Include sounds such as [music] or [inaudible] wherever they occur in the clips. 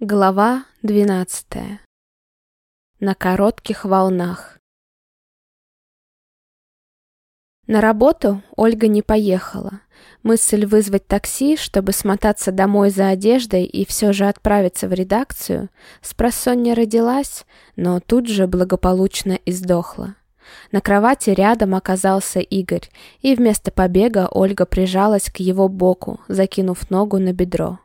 Глава двенадцатая. На коротких волнах. На работу Ольга не поехала. Мысль вызвать такси, чтобы смотаться домой за одеждой и все же отправиться в редакцию, с просонья родилась, но тут же благополучно издохла. На кровати рядом оказался Игорь, и вместо побега Ольга прижалась к его боку, закинув ногу на бедро.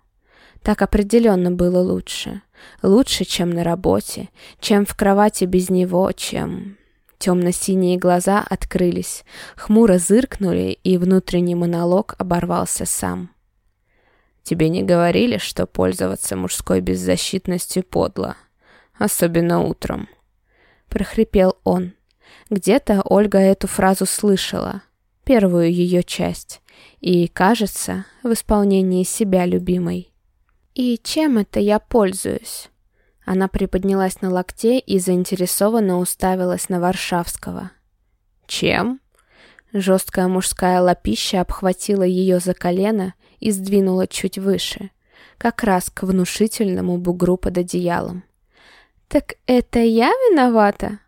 Так определенно было лучше. Лучше, чем на работе, чем в кровати без него, чем... Темно-синие глаза открылись, хмуро зыркнули, и внутренний монолог оборвался сам. «Тебе не говорили, что пользоваться мужской беззащитностью подло? Особенно утром?» прохрипел он. Где-то Ольга эту фразу слышала, первую ее часть, и, кажется, в исполнении себя любимой. «И чем это я пользуюсь?» Она приподнялась на локте и заинтересованно уставилась на Варшавского. «Чем?» Жесткая мужская лапища обхватила ее за колено и сдвинула чуть выше, как раз к внушительному бугру под одеялом. «Так это я виновата?»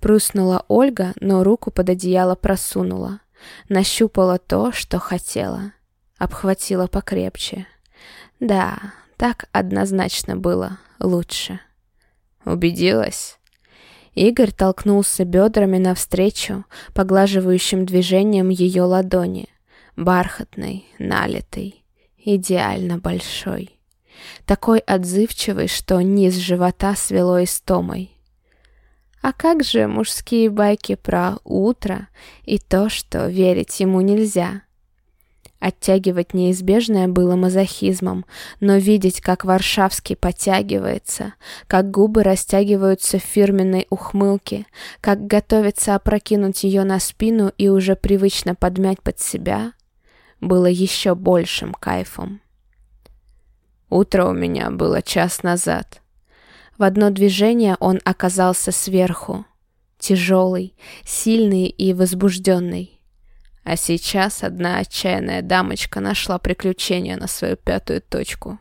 Пруснула Ольга, но руку под одеяло просунула. Нащупала то, что хотела. Обхватила покрепче. Да, так однозначно было лучше. Убедилась? Игорь толкнулся бедрами навстречу, поглаживающим движением ее ладони. Бархатный, налитый, идеально большой. Такой отзывчивый, что низ живота свело истомой. А как же мужские байки про утро и то, что верить ему нельзя? Оттягивать неизбежное было мазохизмом, но видеть, как Варшавский подтягивается, как губы растягиваются в фирменной ухмылке, как готовится опрокинуть ее на спину и уже привычно подмять под себя, было еще большим кайфом. Утро у меня было час назад. В одно движение он оказался сверху, тяжелый, сильный и возбужденный. А сейчас одна отчаянная дамочка нашла приключение на свою пятую точку.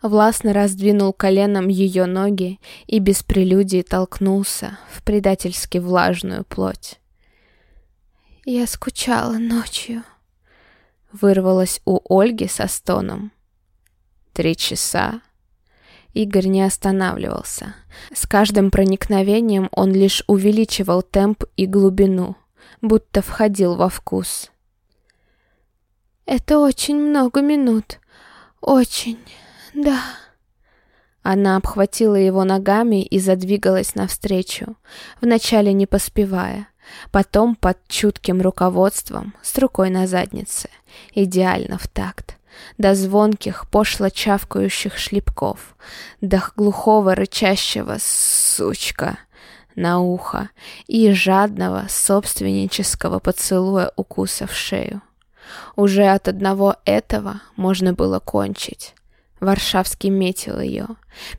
Властно раздвинул коленом ее ноги и без прелюдии толкнулся в предательски влажную плоть. «Я скучала ночью», — вырвалась у Ольги со стоном. «Три часа?» Игорь не останавливался. С каждым проникновением он лишь увеличивал темп и глубину будто входил во вкус. «Это очень много минут. Очень, да». Она обхватила его ногами и задвигалась навстречу, вначале не поспевая, потом под чутким руководством, с рукой на заднице, идеально в такт, до звонких, пошло чавкающих шлепков, до глухого рычащего «сучка», на ухо и жадного собственнического поцелуя укуса в шею. Уже от одного этого можно было кончить. Варшавский метил ее.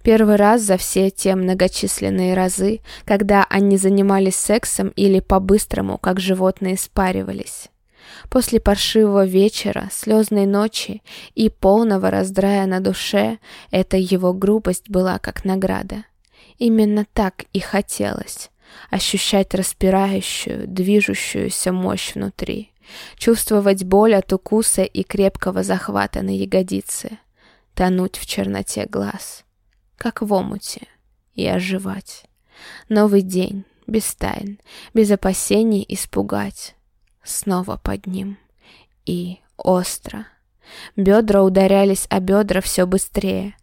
Первый раз за все те многочисленные разы, когда они занимались сексом или по-быстрому, как животные, спаривались. После паршивого вечера, слезной ночи и полного раздрая на душе, эта его грубость была как награда. Именно так и хотелось. Ощущать распирающую, движущуюся мощь внутри. Чувствовать боль от укуса и крепкого захвата на ягодице. Тонуть в черноте глаз. Как в омуте. И оживать. Новый день. Без тайн. Без опасений испугать. Снова под ним. И остро. Бедра ударялись о бедра все быстрее.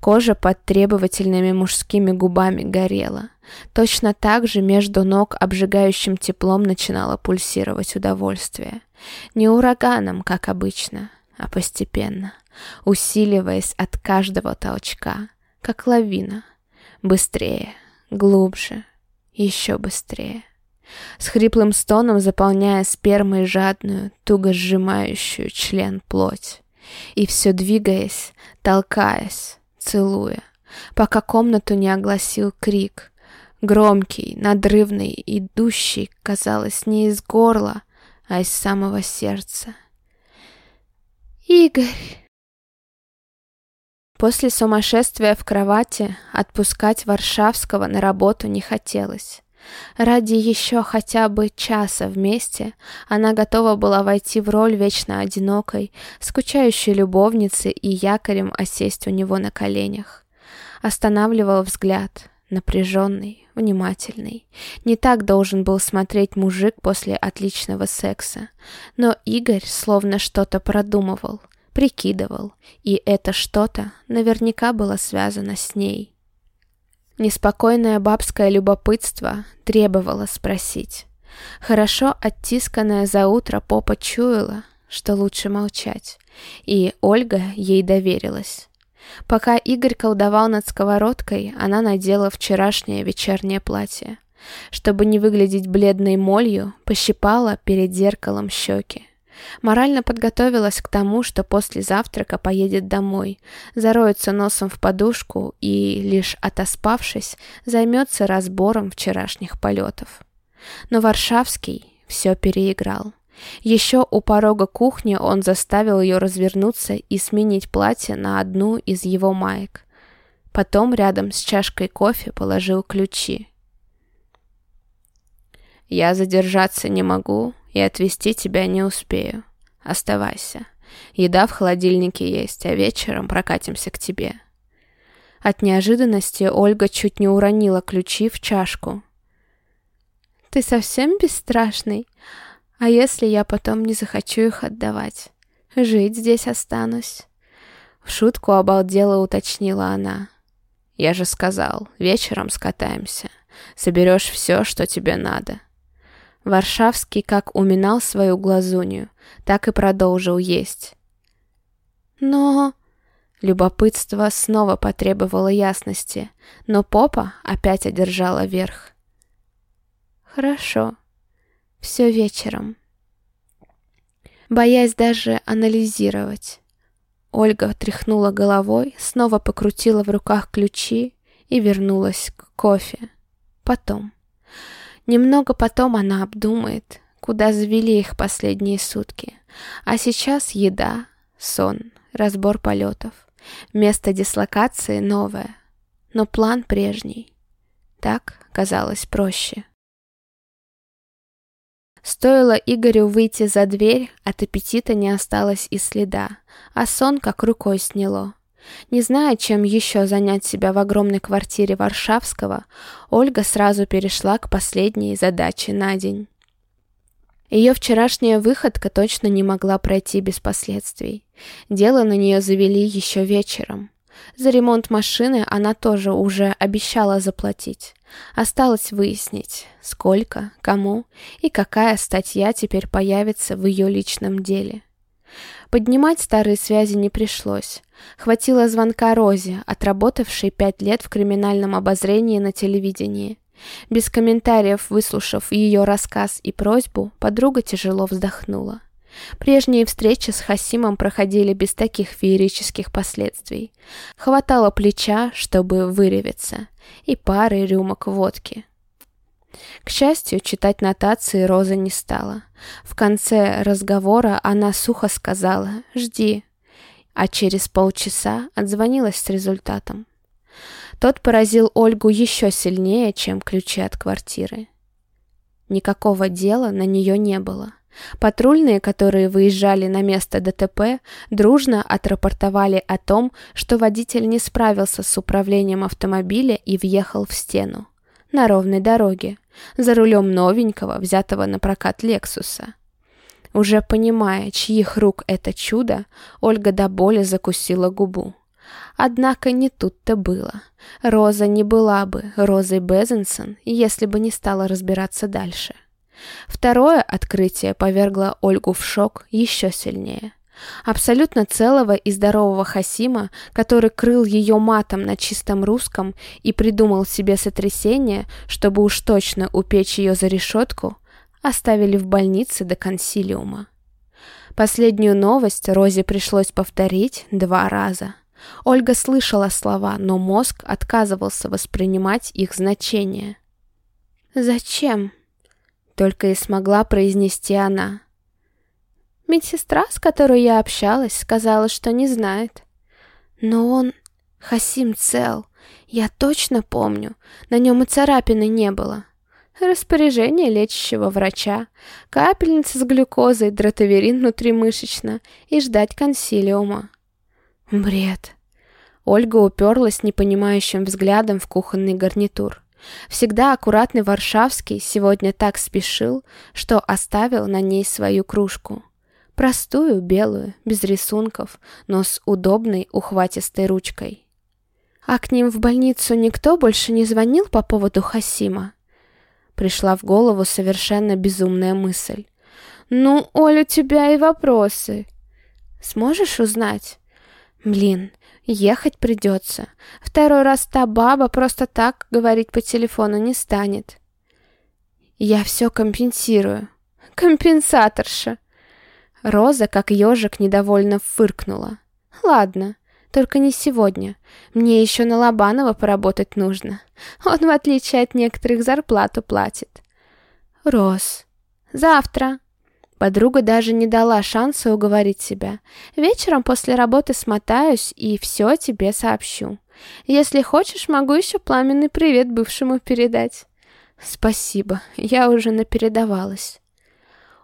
Кожа под требовательными мужскими губами горела. Точно так же между ног обжигающим теплом начинало пульсировать удовольствие. Не ураганом, как обычно, а постепенно, усиливаясь от каждого толчка, как лавина. Быстрее, глубже, еще быстрее. С хриплым стоном заполняя спермой жадную, туго сжимающую член плоть. И все двигаясь, толкаясь, целуя, пока комнату не огласил крик. Громкий, надрывный, идущий, казалось, не из горла, а из самого сердца. «Игорь!» После сумасшествия в кровати отпускать Варшавского на работу не хотелось. Ради еще хотя бы часа вместе она готова была войти в роль вечно одинокой, скучающей любовницы и якорем осесть у него на коленях. Останавливал взгляд, напряженный, внимательный. Не так должен был смотреть мужик после отличного секса. Но Игорь словно что-то продумывал — прикидывал, и это что-то наверняка было связано с ней. Неспокойное бабское любопытство требовало спросить. Хорошо оттисканная за утро попа чуяла, что лучше молчать, и Ольга ей доверилась. Пока Игорь колдовал над сковородкой, она надела вчерашнее вечернее платье. Чтобы не выглядеть бледной молью, пощипала перед зеркалом щеки. Морально подготовилась к тому, что после завтрака поедет домой, зароется носом в подушку и, лишь отоспавшись, займется разбором вчерашних полетов. Но Варшавский все переиграл. Еще у порога кухни он заставил ее развернуться и сменить платье на одну из его маек. Потом рядом с чашкой кофе положил ключи. «Я задержаться не могу, и отвезти тебя не успею. Оставайся. Еда в холодильнике есть, а вечером прокатимся к тебе». От неожиданности Ольга чуть не уронила ключи в чашку. «Ты совсем бесстрашный? А если я потом не захочу их отдавать? Жить здесь останусь?» В шутку обалдела уточнила она. «Я же сказал, вечером скатаемся. Соберешь все, что тебе надо. Варшавский как уминал свою глазунью, так и продолжил есть. Но... Любопытство снова потребовало ясности, но попа опять одержала верх. Хорошо. Все вечером. Боясь даже анализировать. Ольга тряхнула головой, снова покрутила в руках ключи и вернулась к кофе. Потом. Немного потом она обдумает, куда завели их последние сутки. А сейчас еда, сон, разбор полетов. Место дислокации новое, но план прежний. Так казалось проще. Стоило Игорю выйти за дверь, от аппетита не осталось и следа, а сон как рукой сняло. Не зная, чем еще занять себя в огромной квартире Варшавского, Ольга сразу перешла к последней задаче на день. Ее вчерашняя выходка точно не могла пройти без последствий. Дело на нее завели еще вечером. За ремонт машины она тоже уже обещала заплатить. Осталось выяснить, сколько, кому и какая статья теперь появится в ее личном деле. Поднимать старые связи не пришлось. Хватило звонка Розе, отработавшей пять лет в криминальном обозрении на телевидении. Без комментариев, выслушав ее рассказ и просьбу, подруга тяжело вздохнула. Прежние встречи с Хасимом проходили без таких феерических последствий. Хватало плеча, чтобы выревиться, и пары рюмок водки. К счастью, читать нотации Роза не стала. В конце разговора она сухо сказала «Жди», а через полчаса отзвонилась с результатом. Тот поразил Ольгу еще сильнее, чем ключи от квартиры. Никакого дела на нее не было. Патрульные, которые выезжали на место ДТП, дружно отрапортовали о том, что водитель не справился с управлением автомобиля и въехал в стену. На ровной дороге, за рулем новенького, взятого на прокат Лексуса. Уже понимая, чьих рук это чудо, Ольга до боли закусила губу. Однако не тут-то было. Роза не была бы Розой Безенсон, если бы не стала разбираться дальше. Второе открытие повергло Ольгу в шок еще сильнее. Абсолютно целого и здорового Хасима, который крыл ее матом на чистом русском и придумал себе сотрясение, чтобы уж точно упечь ее за решетку, оставили в больнице до консилиума. Последнюю новость Розе пришлось повторить два раза. Ольга слышала слова, но мозг отказывался воспринимать их значение. «Зачем?» — только и смогла произнести она. Медсестра, с которой я общалась, сказала, что не знает. Но он... Хасим цел. Я точно помню. На нем и царапины не было. Распоряжение лечащего врача, капельница с глюкозой, дротаверин внутримышечно и ждать консилиума. Бред. Ольга уперлась непонимающим взглядом в кухонный гарнитур. Всегда аккуратный Варшавский сегодня так спешил, что оставил на ней свою кружку. Простую, белую, без рисунков, но с удобной ухватистой ручкой. А к ним в больницу никто больше не звонил по поводу Хасима? Пришла в голову совершенно безумная мысль. «Ну, Оля, у тебя и вопросы. Сможешь узнать?» «Блин, ехать придется. Второй раз та баба просто так говорить по телефону не станет». «Я все компенсирую». «Компенсаторша!» Роза, как ежик, недовольно фыркнула. «Ладно, только не сегодня. Мне еще на Лобанова поработать нужно. Он, в отличие от некоторых, зарплату платит. Рос. Завтра. Подруга даже не дала шанса уговорить себя. Вечером после работы смотаюсь и все тебе сообщу. Если хочешь, могу еще пламенный привет бывшему передать. Спасибо, я уже напередавалась.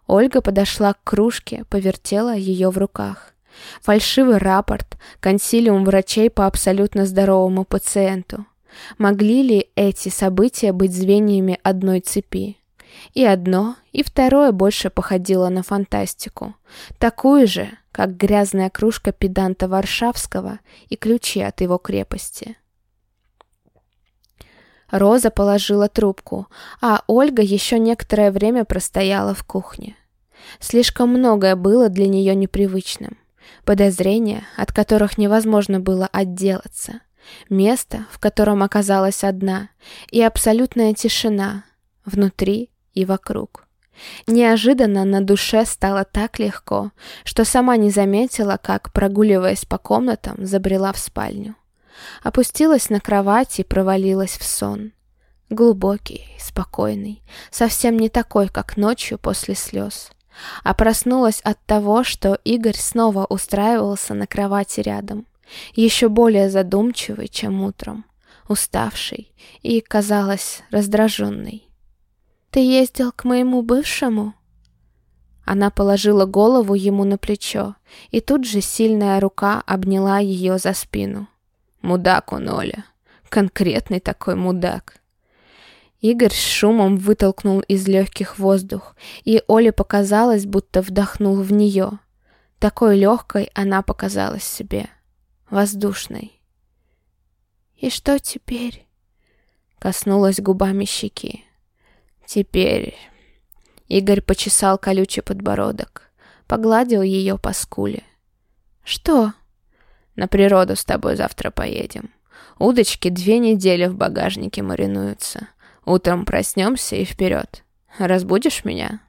Ольга подошла к кружке, повертела ее в руках. Фальшивый рапорт, консилиум врачей по абсолютно здоровому пациенту. Могли ли эти события быть звеньями одной цепи? И одно, и второе больше походило на фантастику. Такую же, как грязная кружка педанта Варшавского и ключи от его крепости. Роза положила трубку, а Ольга еще некоторое время простояла в кухне. Слишком многое было для нее непривычным подозрения, от которых невозможно было отделаться, место, в котором оказалась одна, и абсолютная тишина внутри и вокруг. Неожиданно на душе стало так легко, что сама не заметила, как, прогуливаясь по комнатам, забрела в спальню. Опустилась на кровать и провалилась в сон. Глубокий, спокойный, совсем не такой, как ночью после слез а проснулась от того, что Игорь снова устраивался на кровати рядом, еще более задумчивый, чем утром, уставший и, казалось, раздраженный. «Ты ездил к моему бывшему?» Она положила голову ему на плечо, и тут же сильная рука обняла ее за спину. «Мудак он, Оля. Конкретный такой мудак». Игорь с шумом вытолкнул из легких воздух, и Оле показалось, будто вдохнул в нее. Такой легкой она показалась себе, воздушной. «И что теперь?» Коснулась губами щеки. «Теперь...» Игорь почесал колючий подбородок, погладил ее по скуле. «Что?» «На природу с тобой завтра поедем. Удочки две недели в багажнике маринуются. Утром проснемся и вперед. Разбудишь меня?»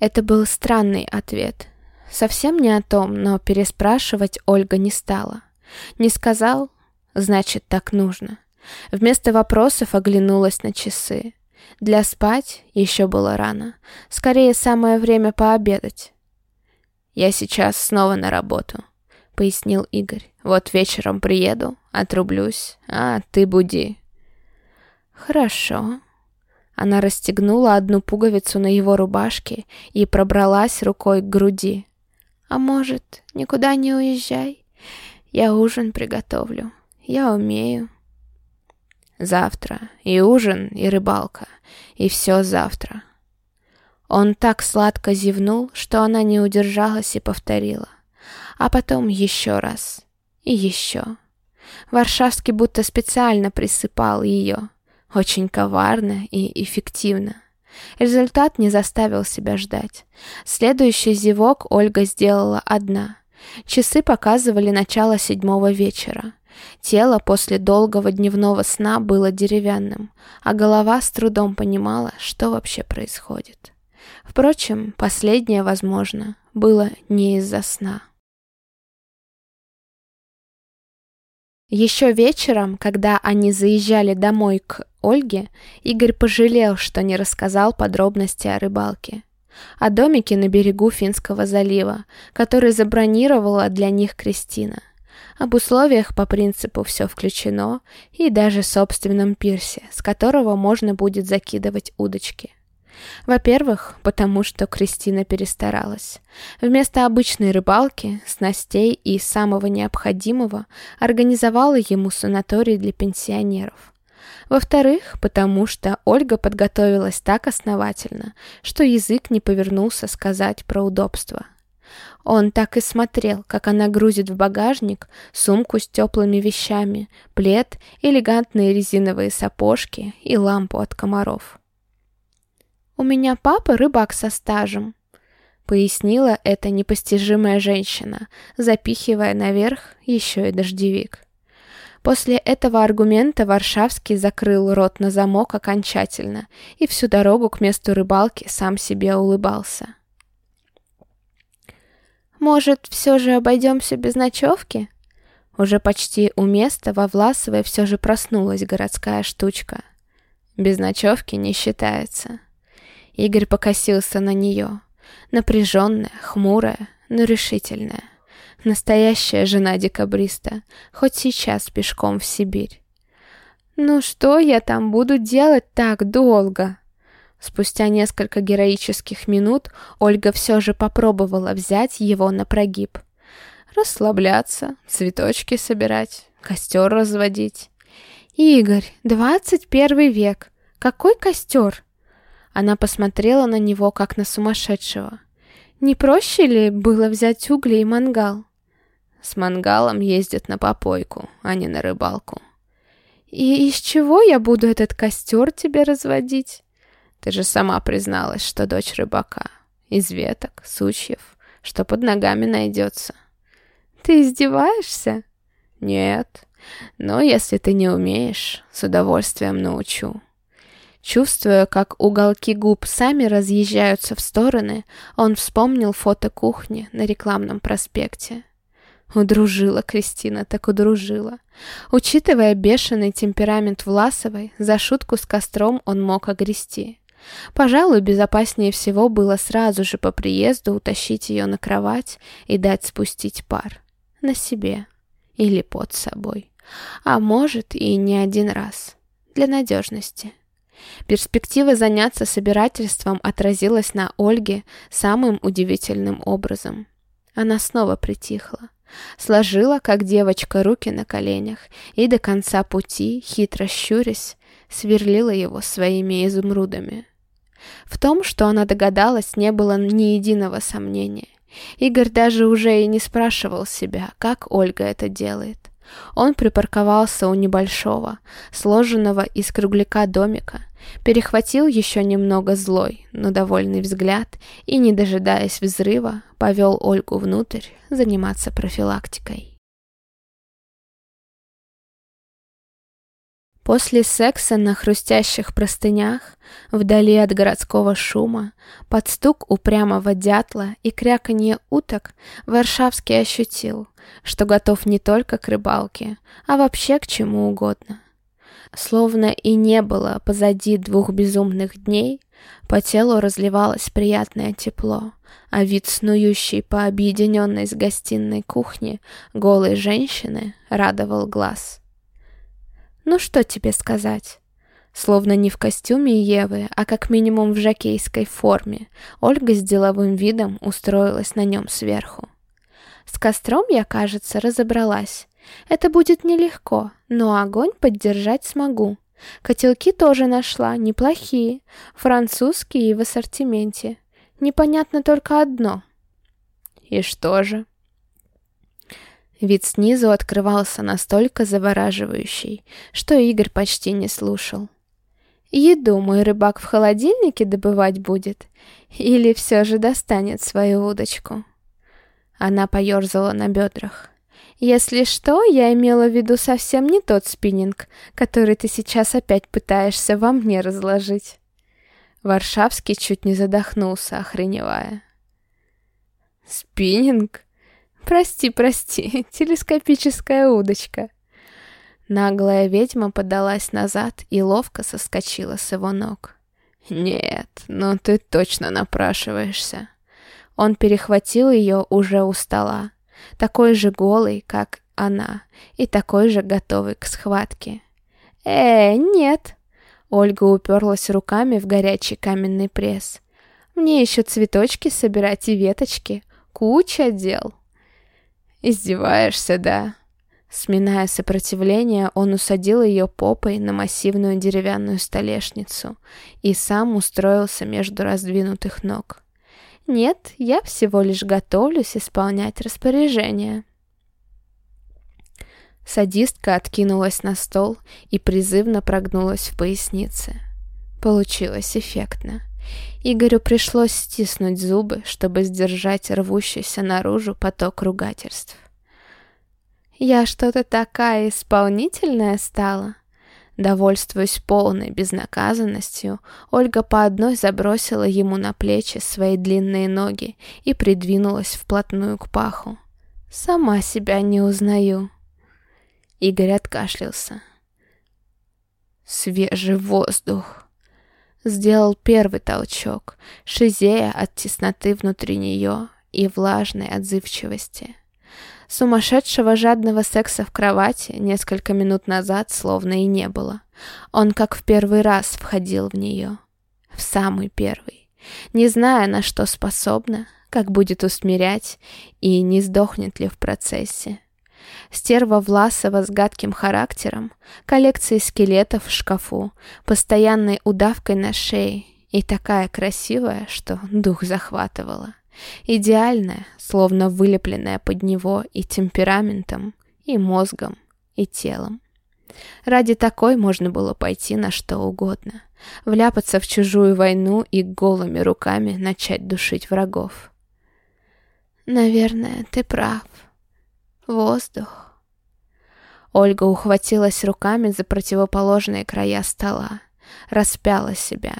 Это был странный ответ. Совсем не о том, но переспрашивать Ольга не стала. Не сказал, значит, так нужно. Вместо вопросов оглянулась на часы. Для спать еще было рано. Скорее, самое время пообедать. «Я сейчас снова на работу», — пояснил Игорь. «Вот вечером приеду, отрублюсь, а ты буди». «Хорошо». Она расстегнула одну пуговицу на его рубашке и пробралась рукой к груди. «А может, никуда не уезжай? Я ужин приготовлю. Я умею». «Завтра. И ужин, и рыбалка. И все завтра». Он так сладко зевнул, что она не удержалась и повторила. А потом еще раз. И еще. Варшавский будто специально присыпал ее. Очень коварно и эффективно. Результат не заставил себя ждать. Следующий зевок Ольга сделала одна. Часы показывали начало седьмого вечера. Тело после долгого дневного сна было деревянным, а голова с трудом понимала, что вообще происходит. Впрочем, последнее, возможно, было не из-за сна. Еще вечером, когда они заезжали домой к Ольге, Игорь пожалел, что не рассказал подробности о рыбалке. О домике на берегу Финского залива, который забронировала для них Кристина. Об условиях по принципу «все включено» и даже собственном пирсе, с которого можно будет закидывать удочки. Во-первых, потому что Кристина перестаралась. Вместо обычной рыбалки, снастей и самого необходимого организовала ему санаторий для пенсионеров. Во-вторых, потому что Ольга подготовилась так основательно, что язык не повернулся сказать про удобство. Он так и смотрел, как она грузит в багажник сумку с теплыми вещами, плед, элегантные резиновые сапожки и лампу от комаров. «У меня папа рыбак со стажем», — пояснила эта непостижимая женщина, запихивая наверх еще и дождевик. После этого аргумента Варшавский закрыл рот на замок окончательно и всю дорогу к месту рыбалки сам себе улыбался. «Может, все же обойдемся без ночевки?» Уже почти у места во Власовой все же проснулась городская штучка. Без ночевки не считается. Игорь покосился на нее. Напряженная, хмурая, но решительная. Настоящая жена декабриста, хоть сейчас пешком в Сибирь. «Ну что я там буду делать так долго?» Спустя несколько героических минут Ольга все же попробовала взять его на прогиб. Расслабляться, цветочки собирать, костер разводить. «Игорь, двадцать первый век. Какой костер?» Она посмотрела на него, как на сумасшедшего. Не проще ли было взять угли и мангал? С мангалом ездят на попойку, а не на рыбалку. И из чего я буду этот костер тебе разводить? Ты же сама призналась, что дочь рыбака. Из веток, сучьев, что под ногами найдется. Ты издеваешься? Нет. Но если ты не умеешь, с удовольствием научу. Чувствуя, как уголки губ сами разъезжаются в стороны, он вспомнил фото кухни на рекламном проспекте. Удружила Кристина, так удружила. Учитывая бешеный темперамент Власовой, за шутку с костром он мог огрести. Пожалуй, безопаснее всего было сразу же по приезду утащить ее на кровать и дать спустить пар. На себе. Или под собой. А может и не один раз. Для надежности. Перспектива заняться собирательством отразилась на Ольге самым удивительным образом. Она снова притихла. Сложила, как девочка, руки на коленях и до конца пути, хитро щурясь, сверлила его своими изумрудами. В том, что она догадалась, не было ни единого сомнения. Игорь даже уже и не спрашивал себя, как Ольга это делает. Он припарковался у небольшого, сложенного из кругляка домика, перехватил еще немного злой, но довольный взгляд и, не дожидаясь взрыва, повел Ольгу внутрь заниматься профилактикой. После секса на хрустящих простынях, вдали от городского шума, под стук упрямого дятла и кряканье уток, Варшавский ощутил, что готов не только к рыбалке, а вообще к чему угодно. Словно и не было позади двух безумных дней, по телу разливалось приятное тепло, а вид снующей по объединенной с гостиной кухни голой женщины радовал глаз. Ну что тебе сказать? Словно не в костюме Евы, а как минимум в жакейской форме, Ольга с деловым видом устроилась на нем сверху. С костром я, кажется, разобралась. Это будет нелегко, но огонь поддержать смогу. Котелки тоже нашла, неплохие, французские и в ассортименте. Непонятно только одно. И что же? Вид снизу открывался настолько завораживающий, что Игорь почти не слушал. Еду мой рыбак в холодильнике добывать будет? Или все же достанет свою удочку? Она поерзала на бедрах. Если что, я имела в виду совсем не тот спиннинг, который ты сейчас опять пытаешься во мне разложить. Варшавский чуть не задохнулся, охреневая. «Спиннинг?» Прости, прости, [laughs] телескопическая удочка. Наглая ведьма подалась назад и ловко соскочила с его ног. «Нет, ну ты точно напрашиваешься». Он перехватил ее уже у стола, такой же голый, как она, и такой же готовый к схватке. «Э, нет!» Ольга уперлась руками в горячий каменный пресс. «Мне еще цветочки собирать и веточки. Куча дел!» «Издеваешься, да?» Сминая сопротивление, он усадил ее попой на массивную деревянную столешницу и сам устроился между раздвинутых ног. «Нет, я всего лишь готовлюсь исполнять распоряжение». Садистка откинулась на стол и призывно прогнулась в пояснице. Получилось эффектно. Игорю пришлось стиснуть зубы, чтобы сдержать рвущийся наружу поток ругательств. «Я что-то такая исполнительная стала?» Довольствуясь полной безнаказанностью, Ольга по одной забросила ему на плечи свои длинные ноги и придвинулась вплотную к паху. «Сама себя не узнаю». Игорь откашлялся. «Свежий воздух!» Сделал первый толчок, шизея от тесноты внутри нее и влажной отзывчивости. Сумасшедшего жадного секса в кровати несколько минут назад словно и не было. Он как в первый раз входил в нее. В самый первый. Не зная, на что способна, как будет усмирять и не сдохнет ли в процессе. Стерва Власова с гадким характером, коллекцией скелетов в шкафу, постоянной удавкой на шее и такая красивая, что дух захватывала. Идеальная, словно вылепленная под него и темпераментом, и мозгом, и телом. Ради такой можно было пойти на что угодно, вляпаться в чужую войну и голыми руками начать душить врагов. «Наверное, ты прав. Воздух». Ольга ухватилась руками за противоположные края стола, распяла себя.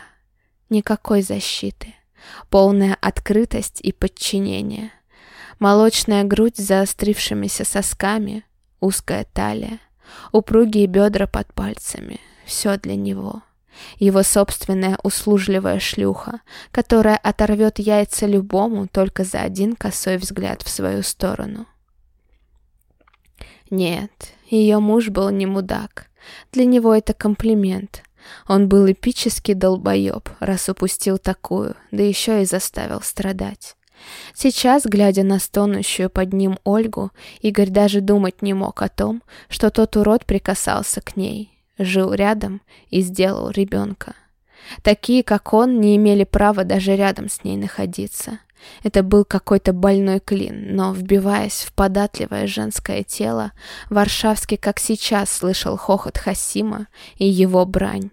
Никакой защиты полная открытость и подчинение. Молочная грудь с заострившимися сосками, узкая талия, упругие бедра под пальцами. Все для него. Его собственная услужливая шлюха, которая оторвет яйца любому только за один косой взгляд в свою сторону. Нет, ее муж был не мудак. Для него это комплимент, он был эпический долбоеб, раз упустил такую, да еще и заставил страдать. Сейчас, глядя на стонущую под ним Ольгу, Игорь даже думать не мог о том, что тот урод прикасался к ней, жил рядом и сделал ребенка. Такие, как он, не имели права даже рядом с ней находиться. Это был какой-то больной клин, но, вбиваясь в податливое женское тело, Варшавский, как сейчас, слышал хохот Хасима и его брань.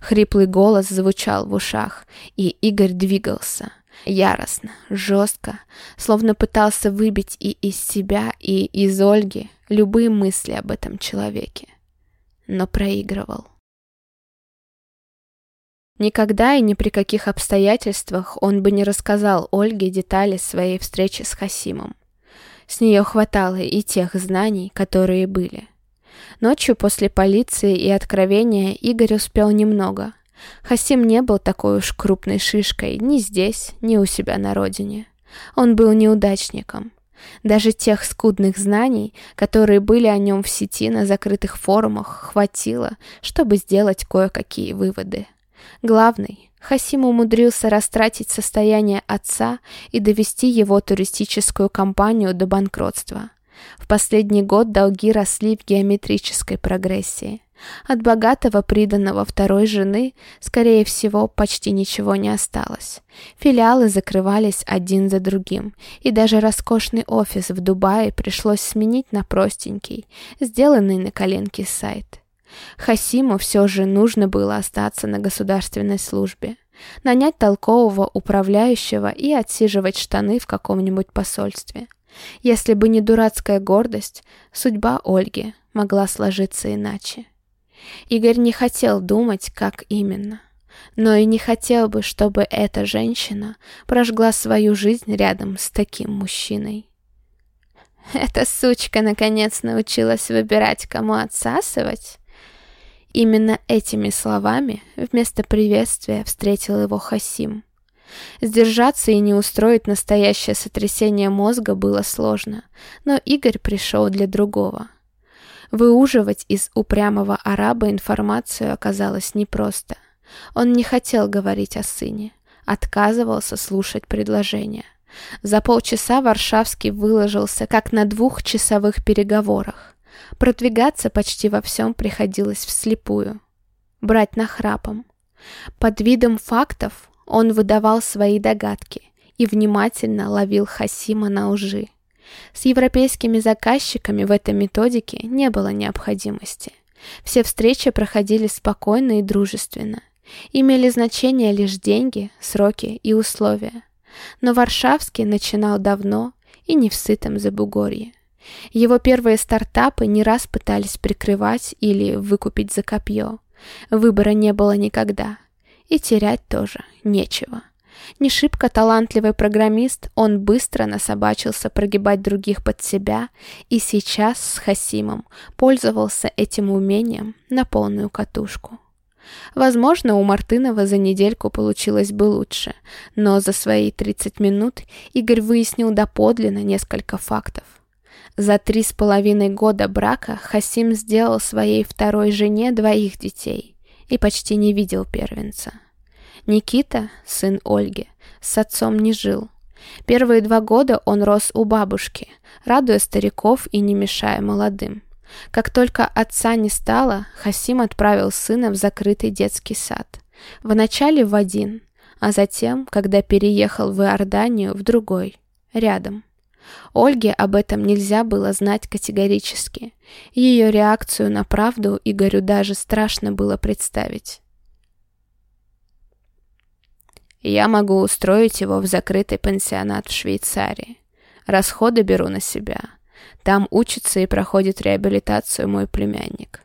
Хриплый голос звучал в ушах, и Игорь двигался. Яростно, жестко, словно пытался выбить и из себя, и из Ольги любые мысли об этом человеке. Но проигрывал. Никогда и ни при каких обстоятельствах он бы не рассказал Ольге детали своей встречи с Хасимом. С нее хватало и тех знаний, которые были. Ночью после полиции и откровения Игорь успел немного. Хасим не был такой уж крупной шишкой ни здесь, ни у себя на родине. Он был неудачником. Даже тех скудных знаний, которые были о нем в сети на закрытых форумах, хватило, чтобы сделать кое-какие выводы. Главный, Хасим умудрился растратить состояние отца и довести его туристическую компанию до банкротства. В последний год долги росли в геометрической прогрессии. От богатого приданного второй жены, скорее всего, почти ничего не осталось. Филиалы закрывались один за другим, и даже роскошный офис в Дубае пришлось сменить на простенький, сделанный на коленке сайт. Хасиму все же нужно было остаться на государственной службе, нанять толкового управляющего и отсиживать штаны в каком-нибудь посольстве. Если бы не дурацкая гордость, судьба Ольги могла сложиться иначе. Игорь не хотел думать, как именно, но и не хотел бы, чтобы эта женщина прожгла свою жизнь рядом с таким мужчиной. Эта сучка наконец научилась выбирать, кому отсасывать. Именно этими словами вместо приветствия встретил его Хасим. Сдержаться и не устроить настоящее сотрясение мозга было сложно, но Игорь пришел для другого. Выуживать из упрямого араба информацию оказалось непросто. Он не хотел говорить о сыне, отказывался слушать предложения. За полчаса Варшавский выложился, как на двухчасовых переговорах. Продвигаться почти во всем приходилось вслепую. Брать нахрапом. Под видом фактов он выдавал свои догадки и внимательно ловил Хасима на лжи. С европейскими заказчиками в этой методике не было необходимости. Все встречи проходили спокойно и дружественно. Имели значение лишь деньги, сроки и условия. Но Варшавский начинал давно и не в сытом забугорье. Его первые стартапы не раз пытались прикрывать или выкупить за копье. Выбора не было никогда. И терять тоже нечего. Не шибко талантливый программист, он быстро насобачился прогибать других под себя и сейчас с Хасимом пользовался этим умением на полную катушку. Возможно, у Мартынова за недельку получилось бы лучше, но за свои 30 минут Игорь выяснил доподлинно несколько фактов. За три с половиной года брака Хасим сделал своей второй жене двоих детей и почти не видел первенца. Никита, сын Ольги, с отцом не жил. Первые два года он рос у бабушки, радуя стариков и не мешая молодым. Как только отца не стало, Хасим отправил сына в закрытый детский сад. Вначале в один, а затем, когда переехал в Иорданию, в другой, рядом. Ольге об этом нельзя было знать категорически. Ее реакцию на правду Игорю даже страшно было представить. Я могу устроить его в закрытый пансионат в Швейцарии. Расходы беру на себя. Там учится и проходит реабилитацию мой племянник.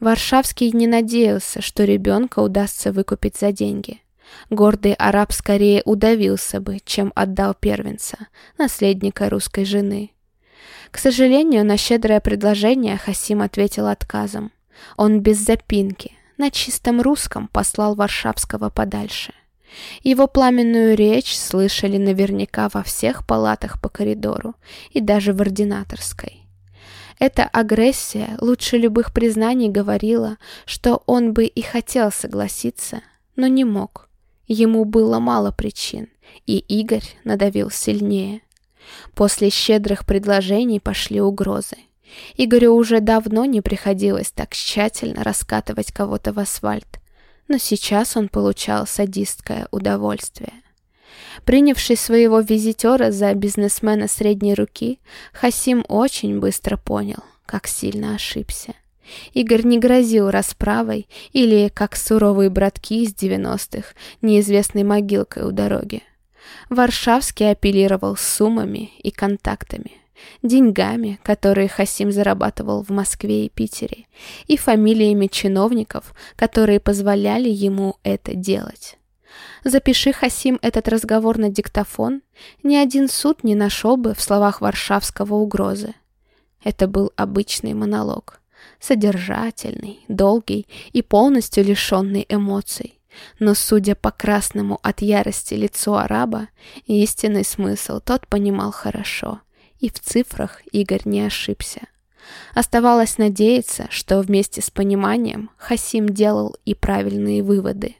Варшавский не надеялся, что ребенка удастся выкупить за деньги. Гордый араб скорее удавился бы, чем отдал первенца, наследника русской жены. К сожалению, на щедрое предложение Хасим ответил отказом. Он без запинки, на чистом русском послал Варшавского подальше. Его пламенную речь слышали наверняка во всех палатах по коридору и даже в ординаторской. Эта агрессия лучше любых признаний говорила, что он бы и хотел согласиться, но не мог. Ему было мало причин, и Игорь надавил сильнее. После щедрых предложений пошли угрозы. Игорю уже давно не приходилось так тщательно раскатывать кого-то в асфальт но сейчас он получал садистское удовольствие. Принявший своего визитера за бизнесмена средней руки, Хасим очень быстро понял, как сильно ошибся. Игорь не грозил расправой или, как суровые братки из 90-х, неизвестной могилкой у дороги. Варшавский апеллировал суммами и контактами – деньгами, которые Хасим зарабатывал в Москве и Питере, и фамилиями чиновников, которые позволяли ему это делать. Запиши, Хасим, этот разговор на диктофон, ни один суд не нашел бы в словах Варшавского угрозы. Это был обычный монолог, содержательный, долгий и полностью лишенный эмоций. Но, судя по красному от ярости лицу араба, истинный смысл тот понимал хорошо — и в цифрах Игорь не ошибся. Оставалось надеяться, что вместе с пониманием Хасим делал и правильные выводы.